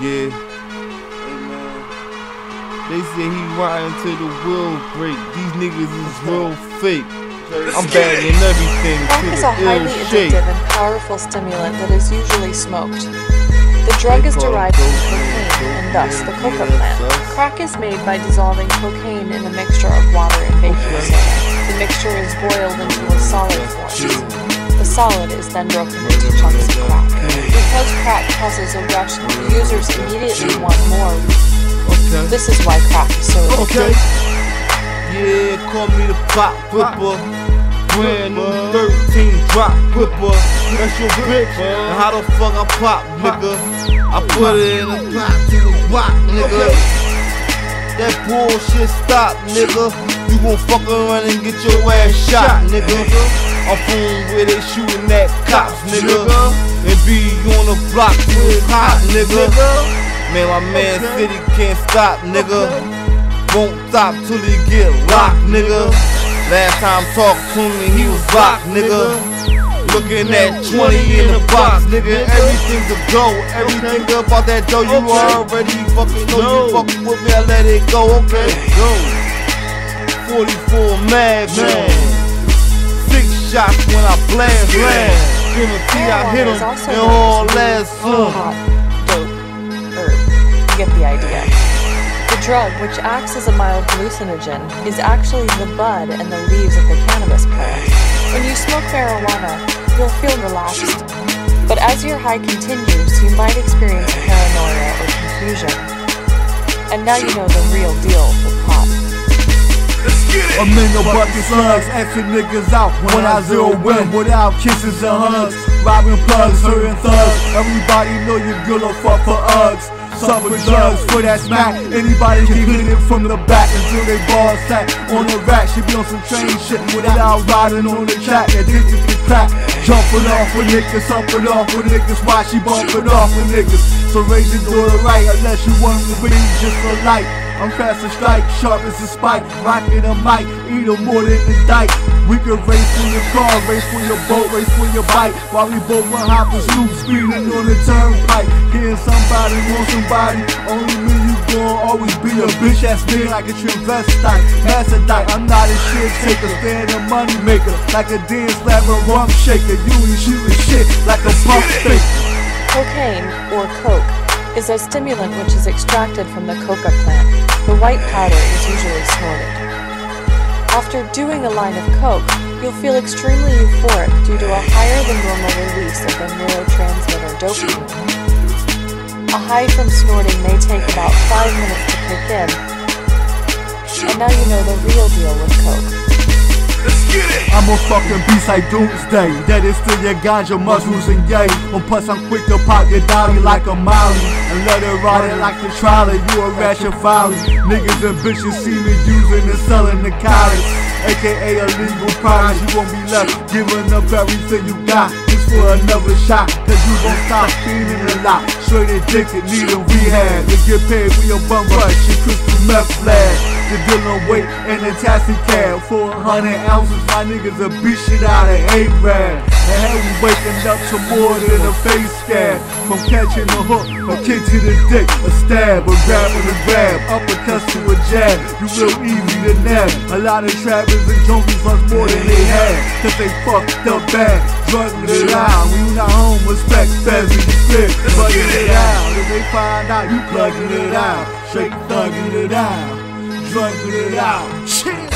Yeah. They say he riding till the wheel break. These niggas is real fake. I'm bagging everything Crack is a highly ill shape. addictive and powerful stimulant that is usually smoked. The drug is derived from cocaine and thus the coca plant. Crack is made by dissolving cocaine in a mixture of water and baking soda. The mixture is boiled into a solid form. The solid is then broken into chunks of crack. Because crack causes a rush, users immediately want more. Okay. This is why crack is so Okay. Yeah, call me the pop whipper. Brand new 13 drop whipper. That's your bitch. And how the fuck I pop, nigga? I put it in a pot to the rock, nigga. That bullshit stop, nigga. You gon' fuck around and get your ass shot, nigga. I'm from where they shooting at cops, nigga. And be on the block with hot, nigga. Man, my man City can't stop, nigga. Won't stop till he get locked, nigga. Last time talked to me, he was locked, nigga. Looking at 20 in the box, nigga. Everything's a go. Everything about that dough, you already fucking know. You fucking with me, I let it go, okay? Go. 44 mag, man. Six shots when I blast, blast. Give a T, I hit him, and all last soon. hot, dope, herb. You get the idea. The drug, which acts as a mild hallucinogen, is actually the bud and the leaves of the cannabis plant. When you smoke marijuana, you'll feel relaxed. But as your high continues, you might experience paranoia or confusion. And now you know the real deal. A million bucket slugs, asking niggas out when I zero in without kisses and hugs. Robbing plugs, hurting thugs. Everybody know you good or fuck for Uggs. Suffer drugs for that smack. Anybody can hit it from the back until they ball sack. On the rack, she be on some train shit without riding on the track. That Addicted to crack. Jumping off with niggas, humping off with niggas. Why she bumping off with niggas? So raise your door right unless you want to be just a light. I'm fast as strike, sharp as a spike, rockin' a mic, eat more than the dike. We can race for your car, race for your boat, race for your bike, while we both run hop and scoop, speeding on the turnpike. Getting somebody, want somebody, only me you gon' always be a bitch ass nigga like a transvestite, mastodyte. I'm not a shit taker, stand a money maker, like a dance slab and rum shaker. You ain't shooting shit like a pump faker. Cocaine, or coke, is a stimulant which is extracted from the coca plant. The white powder is usually snorted. After doing a line of coke, you'll feel extremely euphoric due to a higher than normal release of the neurotransmitter dopamine. A high from snorting may take about 5 minutes to kick in. And now you know the real deal with coke. Let's get it. I'm a fucking beast like Doomsday. That is still your ganja, mushrooms, and yay. And plus, I'm quick to pop your dolly like a molly. And let it ride it like the trolley. You a ratchet folly. Niggas and bitches see me using and selling the college. AKA illegal products. You won't be left giving up everything you got. Just for another shot. Cause you won't stop feeling a lot. Straight addicted, need a rehab. To get paid for your bum rush. Your crystal meth flag. The dealing weight and a taxi cab for a hundred ounces. My niggas a beat shit out of A-Rad. And had we waking up to more than a face scab. From catching a hook, a kick to the dick, a stab, a grab and a grab, uppercuts to a jab. You real easy to nab. A lot of trappers and junkies lost more than they had. Cause they fucked up bad, drugging it out. We not home, respect the crib, plugging it out. If they find out, you plugging it out. Straight thugging it out drugging it out. Chill.